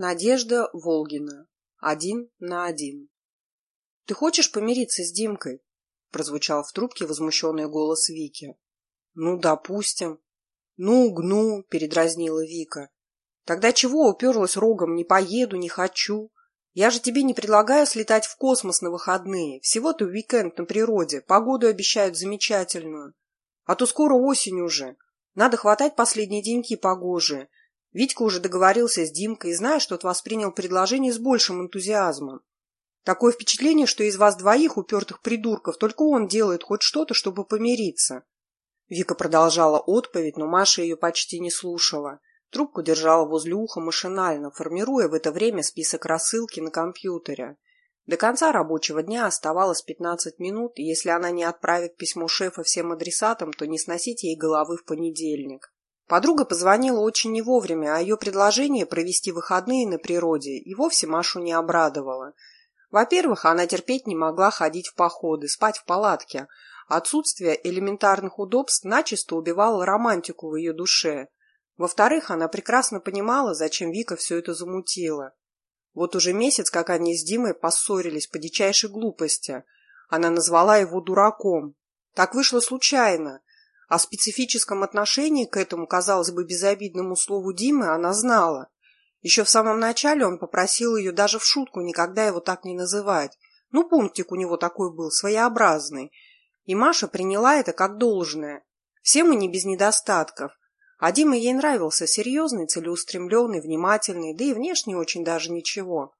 Надежда Волгина. Один на один. «Ты хочешь помириться с Димкой?» – прозвучал в трубке возмущенный голос Вики. «Ну, допустим». «Ну, гну», – передразнила Вика. «Тогда чего уперлась рогом? Не поеду, не хочу. Я же тебе не предлагаю слетать в космос на выходные. Всего-то уикенд на природе. Погоду обещают замечательную. А то скоро осень уже. Надо хватать последние деньки погожие. Витька уже договорился с Димкой и, зная, что тот воспринял предложение с большим энтузиазмом. Такое впечатление, что из вас двоих упертых придурков только он делает хоть что-то, чтобы помириться. Вика продолжала отповедь, но Маша ее почти не слушала. Трубку держала возле уха машинально, формируя в это время список рассылки на компьютере. До конца рабочего дня оставалось 15 минут, и если она не отправит письмо шефа всем адресатам, то не сносить ей головы в понедельник. Подруга позвонила очень не вовремя, а ее предложение провести выходные на природе и вовсе Машу не обрадовало. Во-первых, она терпеть не могла ходить в походы, спать в палатке. Отсутствие элементарных удобств начисто убивало романтику в ее душе. Во-вторых, она прекрасно понимала, зачем Вика все это замутила. Вот уже месяц, как они с Димой поссорились по дичайшей глупости. Она назвала его дураком. Так вышло случайно. О специфическом отношении к этому, казалось бы, безобидному слову Димы она знала. Еще в самом начале он попросил ее даже в шутку никогда его так не называть. Ну, пунктик у него такой был, своеобразный. И Маша приняла это как должное. Все мы не без недостатков. А Дима ей нравился серьезный, целеустремленный, внимательный, да и внешне очень даже ничего.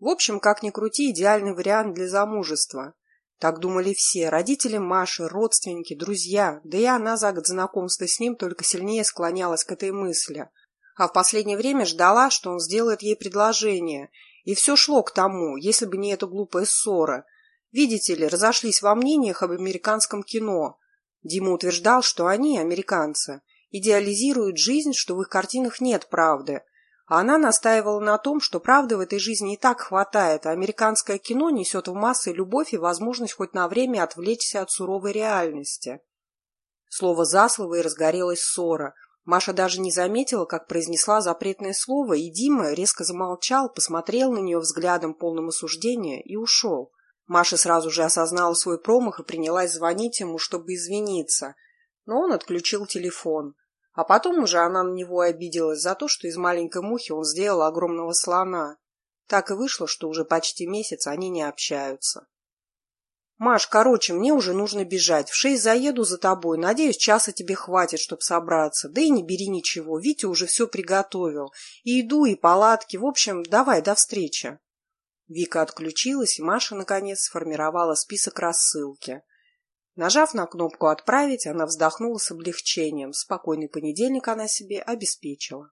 В общем, как ни крути, идеальный вариант для замужества. Так думали все – родители Маши, родственники, друзья, да и она за год знакомства с ним только сильнее склонялась к этой мысли. А в последнее время ждала, что он сделает ей предложение. И все шло к тому, если бы не эта глупая ссора. Видите ли, разошлись во мнениях об американском кино. Дима утверждал, что они, американцы, идеализируют жизнь, что в их картинах нет правды – она настаивала на том, что правды в этой жизни и так хватает, а американское кино несет в массы любовь и возможность хоть на время отвлечься от суровой реальности. Слово за слово и разгорелась ссора. Маша даже не заметила, как произнесла запретное слово, и Дима резко замолчал, посмотрел на нее взглядом полным осуждения и ушел. Маша сразу же осознала свой промах и принялась звонить ему, чтобы извиниться. Но он отключил телефон. А потом уже она на него обиделась за то, что из маленькой мухи он сделал огромного слона. Так и вышло, что уже почти месяц они не общаются. «Маш, короче, мне уже нужно бежать. В шесть заеду за тобой. Надеюсь, часа тебе хватит, чтобы собраться. Да и не бери ничего. Витя уже все приготовил. И еду, и палатки. В общем, давай, до встречи». Вика отключилась, и Маша, наконец, сформировала список рассылки. Нажав на кнопку «Отправить», она вздохнула с облегчением. Спокойный понедельник она себе обеспечила.